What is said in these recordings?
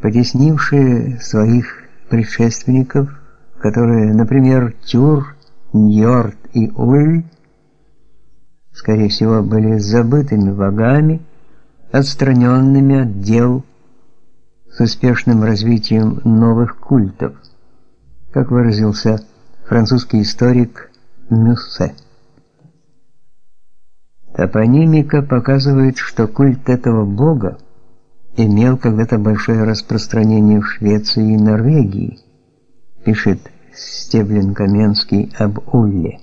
потеснившие своих предшественников, которые, например, Тюр, Ньорд и Уль, скорее всего, были забытыми богами, отстраненными от дел с успешным развитием новых культов, как выразился французский историк Мюссе. Топонимика показывает, что культ этого бога имел когда-то большое распространение в Швеции и Норвегии, пишет Стеблин Каменский об Улле.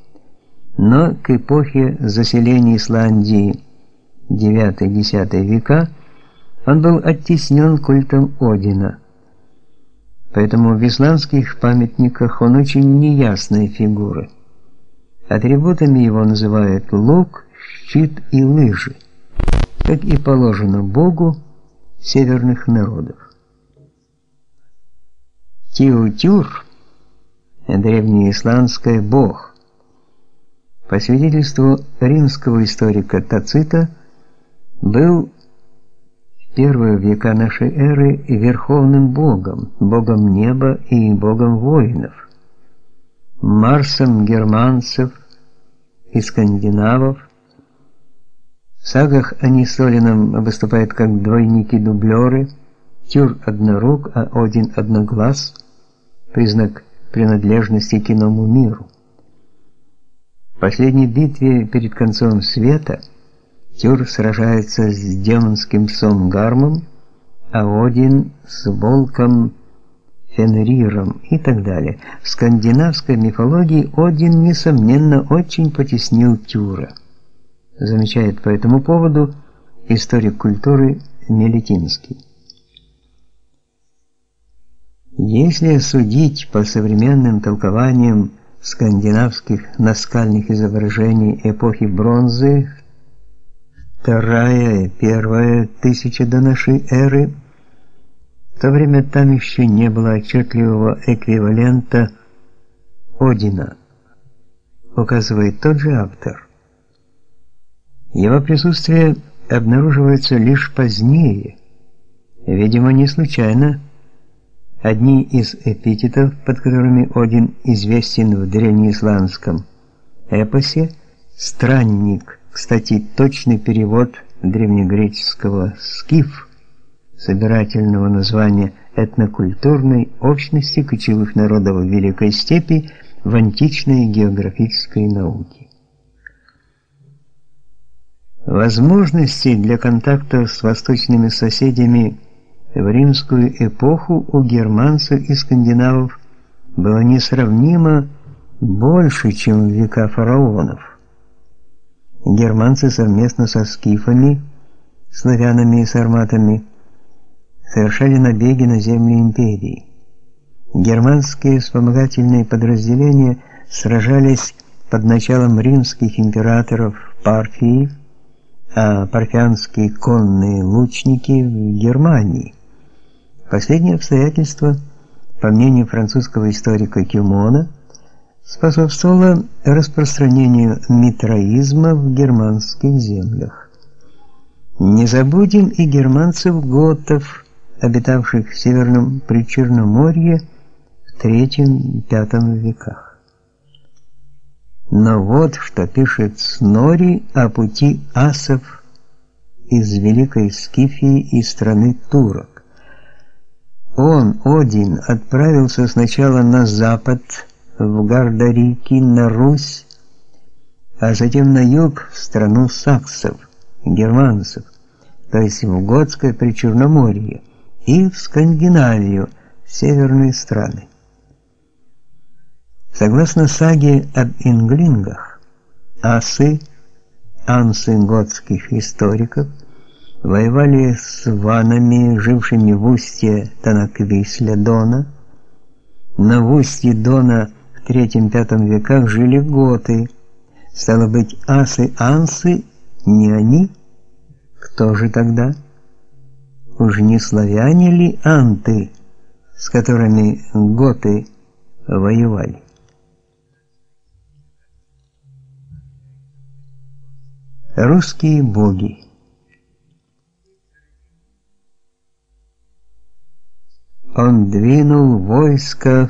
Но к эпохе заселения Исландии IX-X века он был оттеснен культом Одина. Поэтому в исландских памятниках он очень неясная фигура. Атрибутами его называют лук, щит и лыжи, как и положено Богу северных народов. Тиутюр, древнеисландский бог, по свидетельству римского историка Тацита, был в первые века нашей эры верховным богом, богом неба и богом воинов, Марсом германцев и скандинавов, в сагах они с Одином выступают как двойники-дублеры, Тюр однорук, а Один одноглаз, признак принадлежности к иному миру. В последней битве перед концом света Тюр сражается с демонским псом Гармом, а Один с волком Фенриром и так далее. В скандинавской мифологии Один, несомненно, очень потеснил Тюра замечает по этому поводу историк культуры Мелетинский. Если судить по современным толкованиям скандинавских наскальных изображений эпохи бронзы, вторая первая тысяча до нашей эры, в то время там еще не было отчетливого эквивалента Одина, указывает тот же автор. Его присутствие обнаруживается лишь позднее, видимо, не случайно. Одни из эпитетов, под которыми Один известен в древнеисландском эпосе, странник, кстати, точный перевод древнегреческого скиф, собирательного названия этнокультурной общности кочевых народов Великой степи в античной географической науке. Возможностей для контакта с восточными соседями в римскую эпоху у германцев и скандинавов было несравнимо больше, чем в века фараонов. Германцы совместно со скифами, славянами и сарматами совершали набеги на земли империи. Германские вспомогательные подразделения сражались под началом римских императоров Парфии, а парфянские конные лучники в Германии. Последнее обстоятельство, по мнению французского историка Кюмона, способствовало распространению митраизма в германских землях. Не забудем и германцев-готов, обитавших в Северном Причерноморье в III-V веках. Но вот что пишет Снори о пути асов из Великой Скифии и страны турок. Он, Один, отправился сначала на запад, в Гардарики, на Русь, а затем на юг, в страну саксов, германцев, то есть в Готское Причерноморье, и в Скандинавию, северные страны. Согласно саге об инглингах, асы, ансы готских историков, воевали с ванами, жившими в устье Танаквисля Дона. На устье Дона в III-V веках жили готы. Стало быть, асы-ансы не они? Кто же тогда? Уж не славяне ли анты, с которыми готы воевали? Русские боги. Он двинул войско